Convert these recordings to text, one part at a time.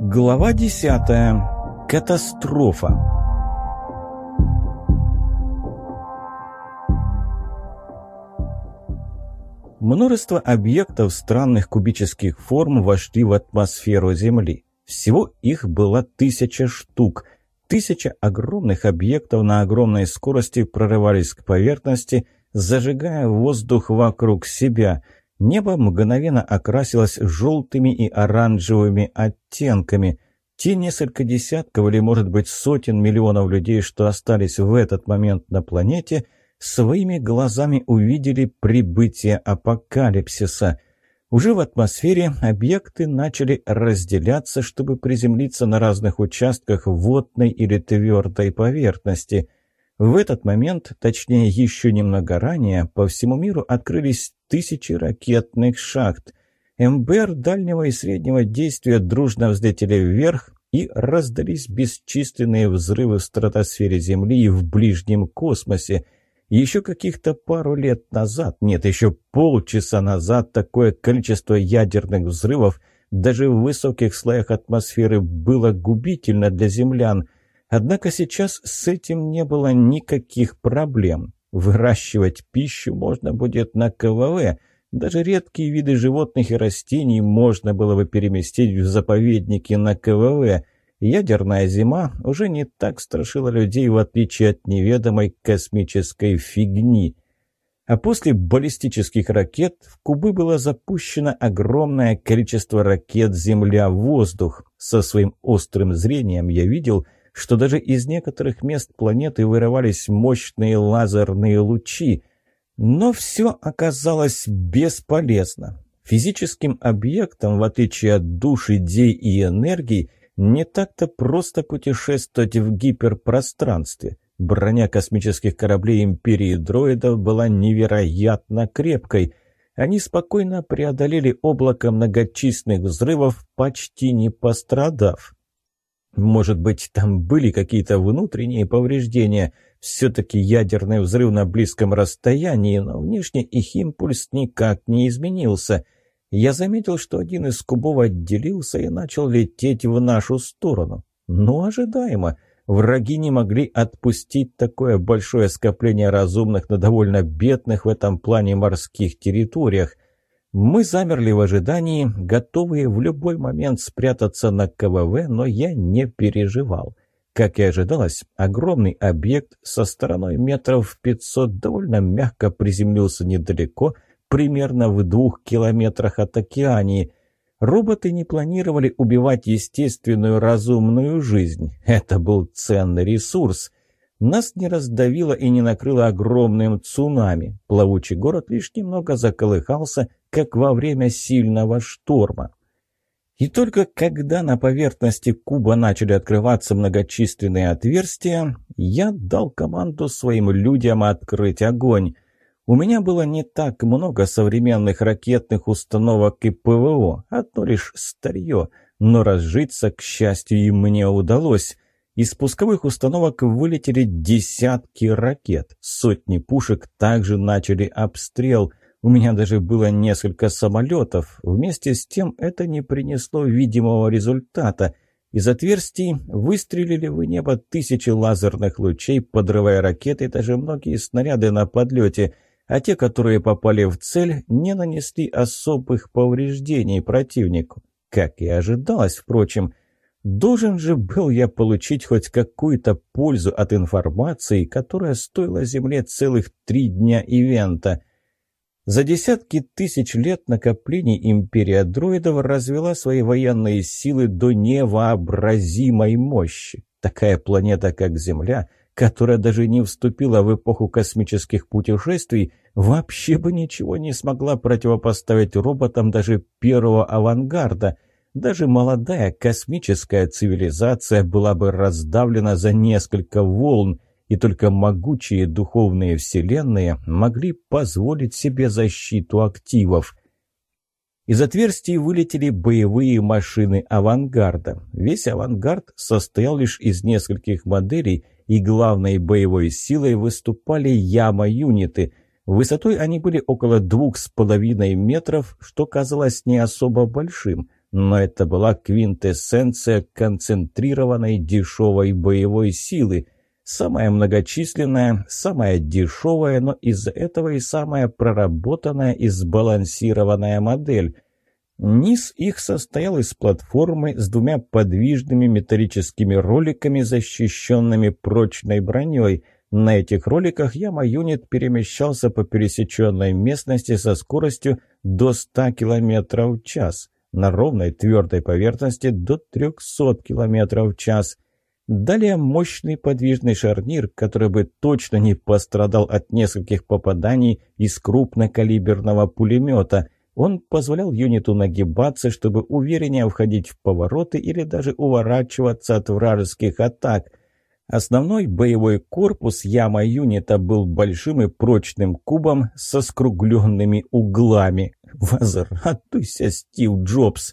Глава десятая. Катастрофа. Множество объектов странных кубических форм вошли в атмосферу Земли. Всего их было тысяча штук. Тысяча огромных объектов на огромной скорости прорывались к поверхности, зажигая воздух вокруг себя – Небо мгновенно окрасилось желтыми и оранжевыми оттенками. Те несколько десятков или, может быть, сотен миллионов людей, что остались в этот момент на планете, своими глазами увидели прибытие апокалипсиса. Уже в атмосфере объекты начали разделяться, чтобы приземлиться на разных участках водной или твердой поверхности – в этот момент, точнее еще немного ранее, по всему миру открылись тысячи ракетных шахт. МБР дальнего и среднего действия дружно взлетели вверх и раздались бесчисленные взрывы в стратосфере Земли и в ближнем космосе. Еще каких-то пару лет назад, нет, еще полчаса назад, такое количество ядерных взрывов даже в высоких слоях атмосферы было губительно для землян – Однако сейчас с этим не было никаких проблем. Выращивать пищу можно будет на КВВ. Даже редкие виды животных и растений можно было бы переместить в заповедники на КВВ. Ядерная зима уже не так страшила людей, в отличие от неведомой космической фигни. А после баллистических ракет в Кубы было запущено огромное количество ракет «Земля-воздух». Со своим острым зрением я видел – что даже из некоторых мест планеты вырывались мощные лазерные лучи. Но все оказалось бесполезно. Физическим объектам, в отличие от душ, идей и энергии, не так-то просто путешествовать в гиперпространстве. Броня космических кораблей Империи Дроидов была невероятно крепкой. Они спокойно преодолели облако многочисленных взрывов, почти не пострадав. Может быть, там были какие-то внутренние повреждения. Все-таки ядерный взрыв на близком расстоянии, но внешне их импульс никак не изменился. Я заметил, что один из кубов отделился и начал лететь в нашу сторону. Ну, ожидаемо. Враги не могли отпустить такое большое скопление разумных на довольно бедных в этом плане морских территориях. Мы замерли в ожидании, готовые в любой момент спрятаться на КВВ, но я не переживал. Как и ожидалось, огромный объект со стороной метров в 500 довольно мягко приземлился недалеко, примерно в двух километрах от океании. Роботы не планировали убивать естественную разумную жизнь. Это был ценный ресурс – нас не раздавило и не накрыло огромным цунами. Плавучий город лишь немного заколыхался, как во время сильного шторма. И только когда на поверхности куба начали открываться многочисленные отверстия, я дал команду своим людям открыть огонь. У меня было не так много современных ракетных установок и ПВО, одно лишь старье, но разжиться, к счастью, и мне удалось. Из пусковых установок вылетели десятки ракет. Сотни пушек также начали обстрел. У меня даже было несколько самолетов. Вместе с тем это не принесло видимого результата. Из отверстий выстрелили в небо тысячи лазерных лучей, подрывая ракеты и даже многие снаряды на подлете, а те, которые попали в цель, не нанесли особых повреждений противнику. Как и ожидалось, впрочем – Должен же был я получить хоть какую-то пользу от информации, которая стоила Земле целых три дня ивента. За десятки тысяч лет накоплений империя дроидов развела свои военные силы до невообразимой мощи. Такая планета, как Земля, которая даже не вступила в эпоху космических путешествий, вообще бы ничего не смогла противопоставить роботам даже первого авангарда – даже молодая космическая цивилизация была бы раздавлена за несколько волн, и только могучие духовные вселенные могли позволить себе защиту активов. Из отверстий вылетели боевые машины авангарда. Весь авангард состоял лишь из нескольких моделей, и главной боевой силой выступали яма-юниты. Высотой они были около двух с половиной метров, что казалось не особо большим – но это была квинтэссенция концентрированной дешевой боевой силы. Самая многочисленная, самая дешевая, но из-за этого и самая проработанная и сбалансированная модель. Низ их состоял из платформы с двумя подвижными металлическими роликами, защищенными прочной броней. На этих роликах Яма-юнит перемещался по пересеченной местности со скоростью до 100 км в час на ровной твердой поверхности до 300 км в час. Далее мощный подвижный шарнир, который бы точно не пострадал от нескольких попаданий из крупнокалиберного пулемета. Он позволял юниту нагибаться, чтобы увереннее входить в повороты или даже уворачиваться от вражеских атак – Основной боевой корпус яма юнита был большим и прочным кубом со скругленными углами. Возвратуйся, Стив Джобс!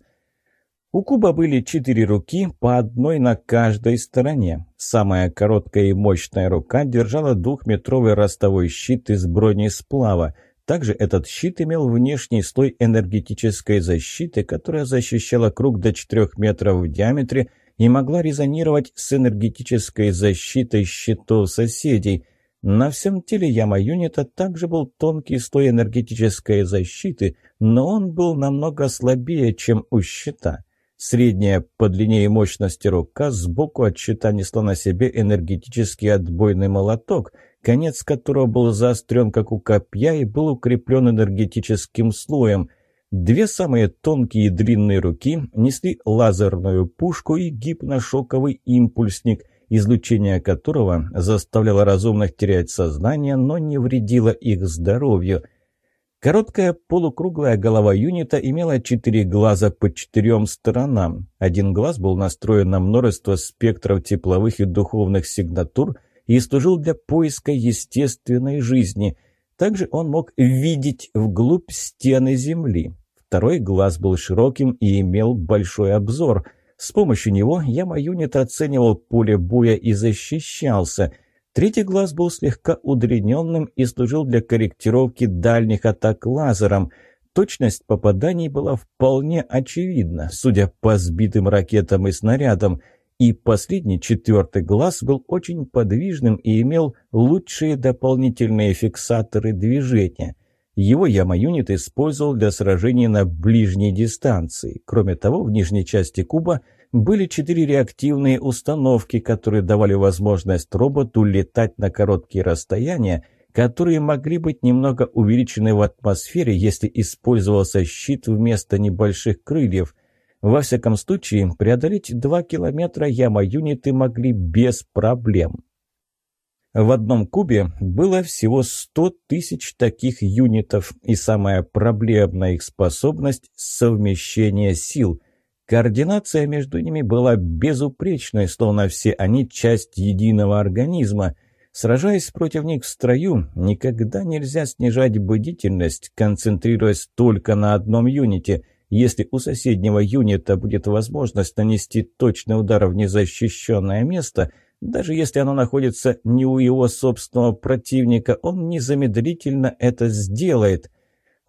У куба были четыре руки, по одной на каждой стороне. Самая короткая и мощная рука держала двухметровый ростовой щит из бронесплава. Также этот щит имел внешний слой энергетической защиты, которая защищала круг до 4 метров в диаметре и могла резонировать с энергетической защитой щитов соседей. На всем теле яма юнита также был тонкий слой энергетической защиты, но он был намного слабее, чем у щита. Средняя по длине и мощности рука сбоку от щита несла на себе энергетический отбойный молоток, конец которого был заострен, как у копья, и был укреплен энергетическим слоем – Две самые тонкие и длинные руки несли лазерную пушку и гипношоковый импульсник, излучение которого заставляло разумных терять сознание, но не вредило их здоровью. Короткая полукруглая голова юнита имела четыре глаза по четырем сторонам. Один глаз был настроен на множество спектров тепловых и духовных сигнатур и служил для поиска естественной жизни – также он мог видеть вглубь стены Земли. Второй глаз был широким и имел большой обзор. С помощью него Яма-юнит оценивал поле боя и защищался. Третий глаз был слегка удлиненным и служил для корректировки дальних атак лазером. Точность попаданий была вполне очевидна, судя по сбитым ракетам и снарядам. И последний, четвертый глаз, был очень подвижным и имел лучшие дополнительные фиксаторы движения. Его яма-юнит использовал для сражений на ближней дистанции. Кроме того, в нижней части куба были четыре реактивные установки, которые давали возможность роботу летать на короткие расстояния, которые могли быть немного увеличены в атмосфере, если использовался щит вместо небольших крыльев. Во всяком случае, преодолеть два километра яма-юниты могли без проблем. В одном кубе было всего 100 тысяч таких юнитов, и самая проблемная их способность – совмещение сил. Координация между ними была безупречной, словно все они часть единого организма. Сражаясь против них в строю, никогда нельзя снижать бдительность, концентрируясь только на одном юните. Если у соседнего юнита будет возможность нанести точный удар в незащищенное место – даже если оно находится не у его собственного противника, он незамедлительно это сделает.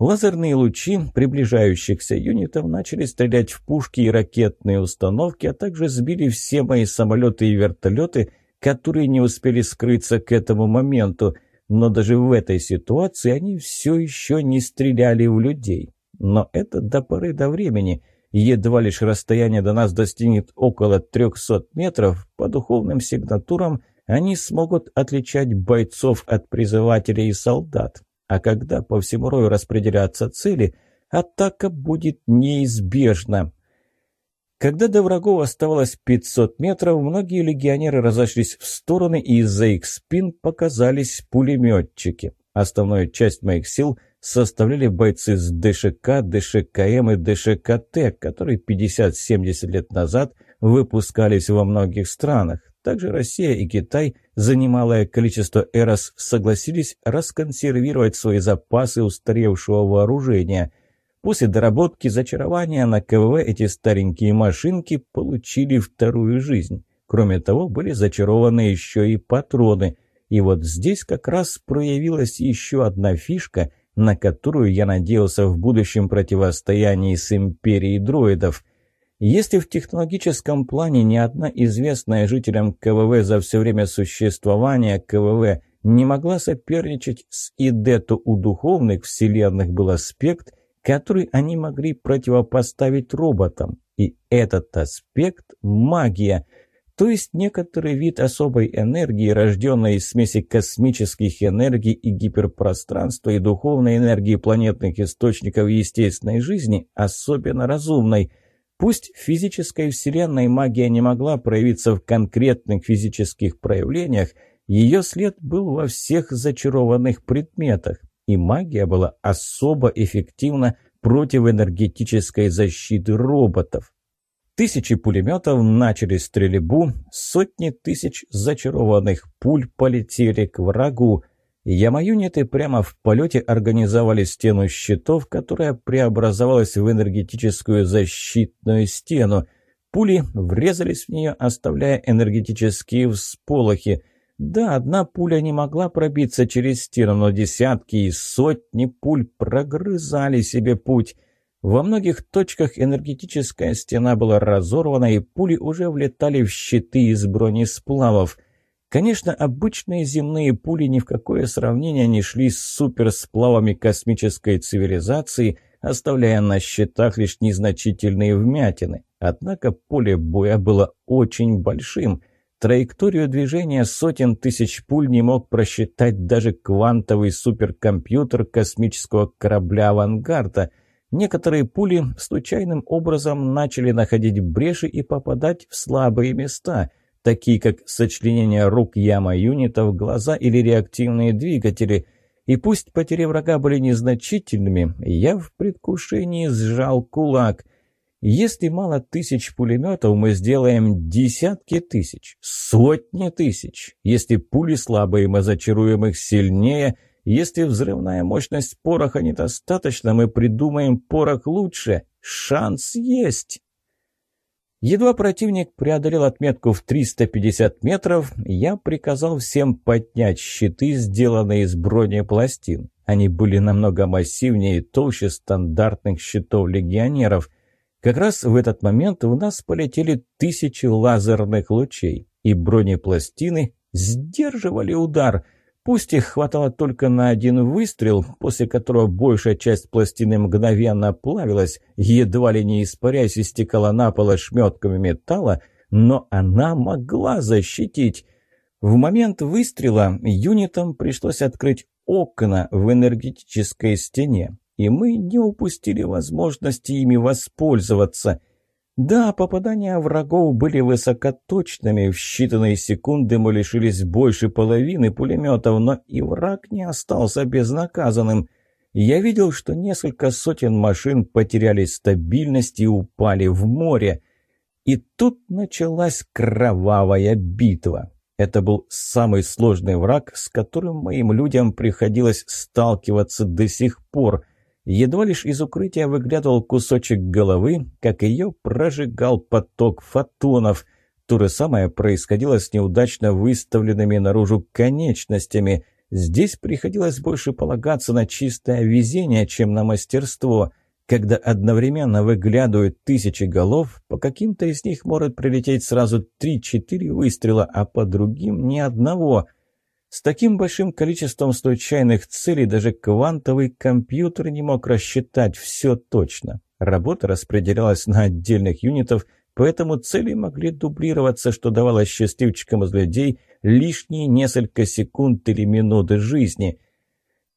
Лазерные лучи приближающихся юнитов начали стрелять в пушки и ракетные установки, а также сбили все мои самолеты и вертолеты, которые не успели скрыться к этому моменту. Но даже в этой ситуации они все еще не стреляли в людей. Но это до поры до времени – Едва лишь расстояние до нас достигнет около 300 метров, по духовным сигнатурам они смогут отличать бойцов от призывателей и солдат. А когда по всему рою распределятся цели, атака будет неизбежна. Когда до врагов оставалось 500 метров, многие легионеры разошлись в стороны, и из-за их спин показались пулеметчики. Основную часть моих сил – составляли бойцы с ДШК, ДШКМ и ДШКТ, которые 50-70 лет назад выпускались во многих странах. Также Россия и Китай за немалое количество эрос согласились расконсервировать свои запасы устаревшего вооружения. После доработки зачарования на КВВ эти старенькие машинки получили вторую жизнь. Кроме того, были зачарованы еще и патроны. И вот здесь как раз проявилась еще одна фишка – на которую я надеялся в будущем противостоянии с империей дроидов. Если в технологическом плане ни одна известная жителям КВВ за все время существования КВВ не могла соперничать с ИД, то у духовных вселенных был аспект, который они могли противопоставить роботам. И этот аспект – магия – то есть некоторый вид особой энергии, рожденной из смеси космических энергий и гиперпространства и духовной энергии планетных источников естественной жизни, особенно разумной. Пусть в физической вселенной магия не могла проявиться в конкретных физических проявлениях, ее след был во всех зачарованных предметах, и магия была особо эффективна против энергетической защиты роботов. Тысячи пулеметов начали стрельбу, сотни тысяч зачарованных пуль полетели к врагу. Ямаюниты прямо в полете организовали стену щитов, которая преобразовалась в энергетическую защитную стену. Пули врезались в нее, оставляя энергетические всполохи. Да, одна пуля не могла пробиться через стену, но десятки и сотни пуль прогрызали себе путь – во многих точках энергетическая стена была разорвана, и пули уже влетали в щиты из бронесплавов. Конечно, обычные земные пули ни в какое сравнение не шли с суперсплавами космической цивилизации, оставляя на щитах лишь незначительные вмятины. Однако поле боя было очень большим. Траекторию движения сотен тысяч пуль не мог просчитать даже квантовый суперкомпьютер космического корабля «Авангарда», Некоторые пули случайным образом начали находить бреши и попадать в слабые места, такие как сочленение рук яма-юнитов, глаза или реактивные двигатели. И пусть потери врага были незначительными, я в предвкушении сжал кулак. Если мало тысяч пулеметов, мы сделаем десятки тысяч, сотни тысяч. Если пули слабые, мы зачаруем их сильнее – если взрывная мощность пороха недостаточна, мы придумаем порох лучше. Шанс есть. Едва противник преодолел отметку в 350 метров, я приказал всем поднять щиты, сделанные из бронепластин. Они были намного массивнее и толще стандартных щитов легионеров. Как раз в этот момент в нас полетели тысячи лазерных лучей, и бронепластины сдерживали удар – Пусть их хватало только на один выстрел, после которого большая часть пластины мгновенно плавилась, едва ли не испаряясь и стекала на пол ошметками металла, но она могла защитить. В момент выстрела юнитам пришлось открыть окна в энергетической стене, и мы не упустили возможности ими воспользоваться – да, попадания врагов были высокоточными, в считанные секунды мы лишились больше половины пулеметов, но и враг не остался безнаказанным. Я видел, что несколько сотен машин потеряли стабильность и упали в море. И тут началась кровавая битва. Это был самый сложный враг, с которым моим людям приходилось сталкиваться до сих пор. Едва лишь из укрытия выглядывал кусочек головы, как ее прожигал поток фотонов. То же самое происходило с неудачно выставленными наружу конечностями. Здесь приходилось больше полагаться на чистое везение, чем на мастерство. Когда одновременно выглядывают тысячи голов, по каким-то из них может прилететь сразу три-четыре выстрела, а по другим ни одного – с таким большим количеством случайных целей даже квантовый компьютер не мог рассчитать все точно. Работа распределялась на отдельных юнитов, поэтому цели могли дублироваться, что давало счастливчикам из людей лишние несколько секунд или минуты жизни.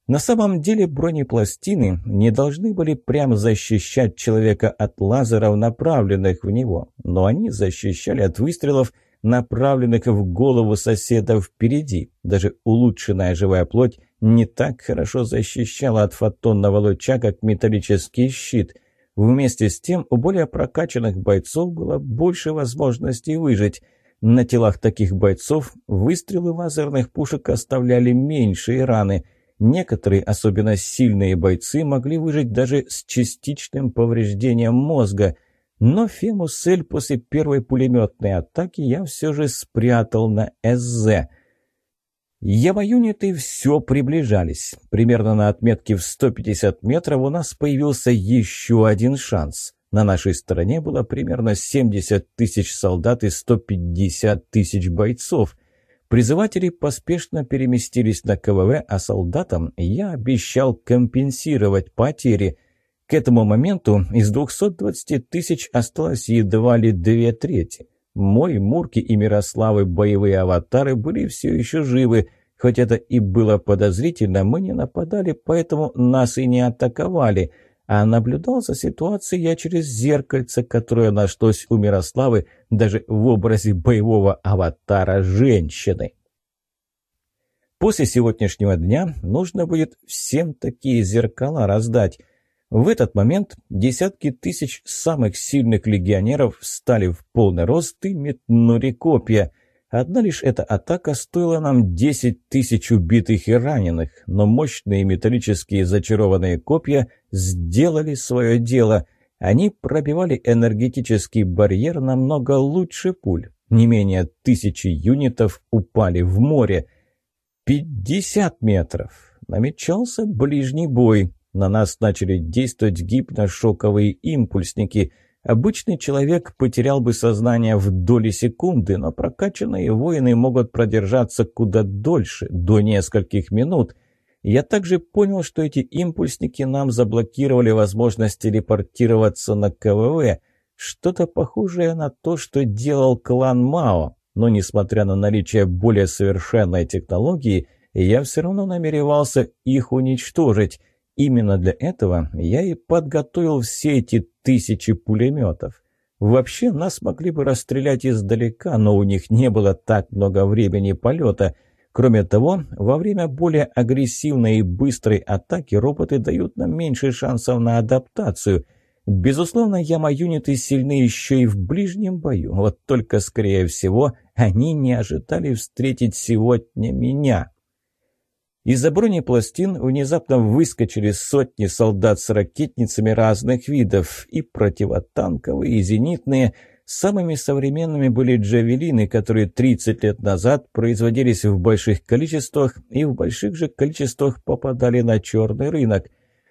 На самом деле бронепластины не должны были прямо защищать человека от лазеров, направленных в него, но они защищали от выстрелов, направленных в голову соседа впереди. Даже улучшенная живая плоть не так хорошо защищала от фотонного луча, как металлический щит. Вместе с тем у более прокачанных бойцов было больше возможностей выжить. На телах таких бойцов выстрелы лазерных пушек оставляли меньшие раны. Некоторые, особенно сильные бойцы, могли выжить даже с частичным повреждением мозга – но Фемусель после первой пулеметной атаки я все же спрятал на СЗ. Ява-юниты все приближались. Примерно на отметке в 150 метров у нас появился еще один шанс. На нашей стороне было примерно 70 тысяч солдат и 150 тысяч бойцов. Призыватели поспешно переместились на КВВ, а солдатам я обещал компенсировать потери. К этому моменту из 220 тысяч осталось едва ли две трети. Мой, Мурки и Мирославы боевые аватары были все еще живы. Хоть это и было подозрительно, мы не нападали, поэтому нас и не атаковали. А наблюдал за ситуацией я через зеркальце, которое нашлось у Мирославы даже в образе боевого аватара женщины. После сегодняшнего дня нужно будет всем такие зеркала раздать. В этот момент десятки тысяч самых сильных легионеров встали в полный рост и метнули копья. Одна лишь эта атака стоила нам 10 тысяч убитых и раненых, но мощные металлические зачарованные копья сделали свое дело. Они пробивали энергетический барьер намного лучше пуль. Не менее тысячи юнитов упали в море. 50 метров. Намечался ближний бой. На нас начали действовать гипношоковые импульсники. Обычный человек потерял бы сознание в доли секунды, но прокачанные воины могут продержаться куда дольше, до нескольких минут. Я также понял, что эти импульсники нам заблокировали возможность телепортироваться на КВВ. Что-то похожее на то, что делал клан Мао. Но несмотря на наличие более совершенной технологии, я все равно намеревался их уничтожить. Именно для этого я и подготовил все эти тысячи пулеметов. Вообще нас могли бы расстрелять издалека, но у них не было так много времени полета. Кроме того, во время более агрессивной и быстрой атаки роботы дают нам меньше шансов на адаптацию. Безусловно, яма-юниты сильны еще и в ближнем бою, вот только, скорее всего, они не ожидали встретить сегодня меня. Из-за бронепластин внезапно выскочили сотни солдат с ракетницами разных видов, и противотанковые, и зенитные. Самыми современными были джавелины, которые 30 лет назад производились в больших количествах и в больших же количествах попадали на черный рынок.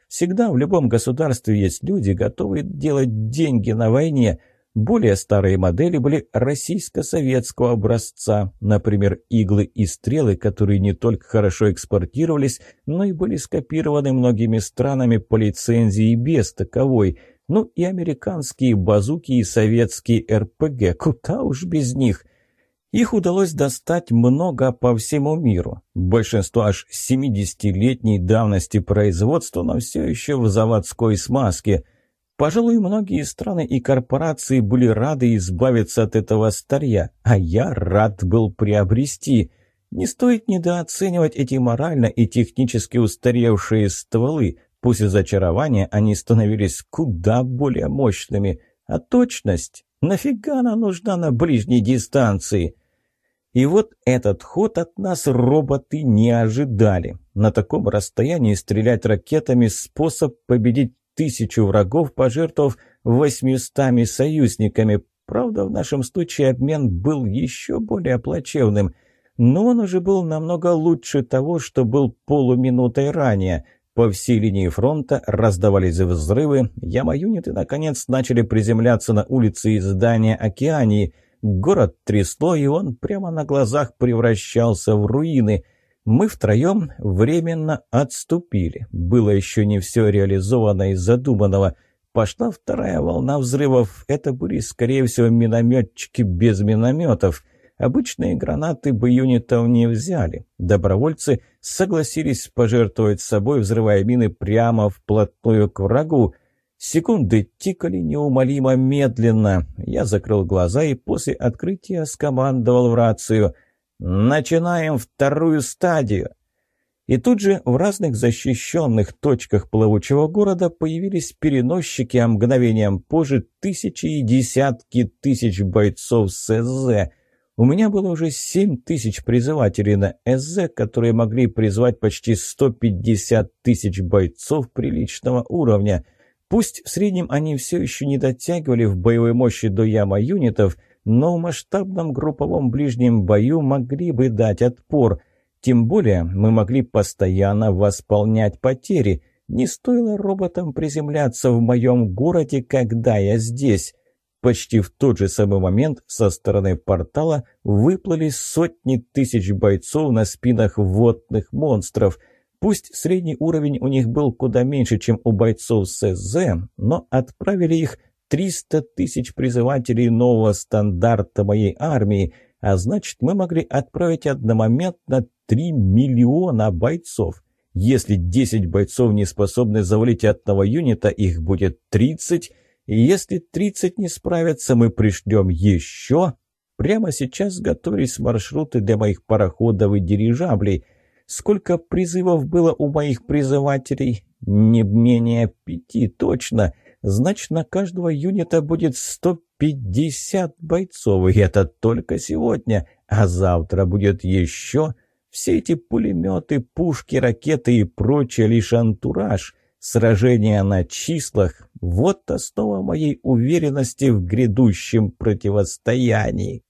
Всегда в любом государстве есть люди, готовые делать деньги на войне – более старые модели были российско-советского образца, например, иглы и стрелы, которые не только хорошо экспортировались, но и были скопированы многими странами по лицензии без таковой, ну и американские базуки и советские РПГ, куда уж без них. Их удалось достать много по всему миру. Большинство аж 70-летней давности производства, но все еще в заводской смазке – Пожалуй, многие страны и корпорации были рады избавиться от этого старья, а я рад был приобрести. Не стоит недооценивать эти морально и технически устаревшие стволы. После зачарования они становились куда более мощными. А точность? Нафига она нужна на ближней дистанции? И вот этот ход от нас роботы не ожидали. На таком расстоянии стрелять ракетами – способ победить тысячу врагов, пожертвовав восьмистами союзниками. Правда, в нашем случае обмен был еще более плачевным. Но он уже был намного лучше того, что был полуминутой ранее. По всей линии фронта раздавались взрывы, яма-юниты наконец начали приземляться на улицы и здания Океании. Город трясло, и он прямо на глазах превращался в руины – мы втроем временно отступили. Было еще не все реализовано из задуманного. Пошла вторая волна взрывов. Это были, скорее всего, минометчики без минометов. Обычные гранаты бы юнитов не взяли. Добровольцы согласились пожертвовать собой, взрывая мины прямо вплотную к врагу. Секунды тикали неумолимо медленно. Я закрыл глаза и после открытия скомандовал в рацию — «Начинаем вторую стадию!» И тут же в разных защищенных точках плавучего города появились переносчики, а мгновением позже тысячи и десятки тысяч бойцов СЗ. У меня было уже семь тысяч призывателей на СЗ, которые могли призвать почти 150 тысяч бойцов приличного уровня. Пусть в среднем они все еще не дотягивали в боевой мощи до яма юнитов – но в масштабном групповом ближнем бою могли бы дать отпор. Тем более мы могли постоянно восполнять потери. Не стоило роботам приземляться в моем городе, когда я здесь. Почти в тот же самый момент со стороны портала выплыли сотни тысяч бойцов на спинах водных монстров. Пусть средний уровень у них был куда меньше, чем у бойцов СЗ, но отправили их 300 тысяч призывателей нового стандарта моей армии, а значит, мы могли отправить одномоментно 3 миллиона бойцов. Если 10 бойцов не способны завалить одного юнита, их будет 30, и если 30 не справятся, мы пришлем еще. Прямо сейчас готовились маршруты для моих пароходов и дирижаблей. Сколько призывов было у моих призывателей? Не менее пяти, точно. Значит, на каждого юнита будет 150 бойцов, и это только сегодня, а завтра будет еще... Все эти пулеметы, пушки, ракеты и прочее лишь антураж. Сражение на числах – вот основа моей уверенности в грядущем противостоянии.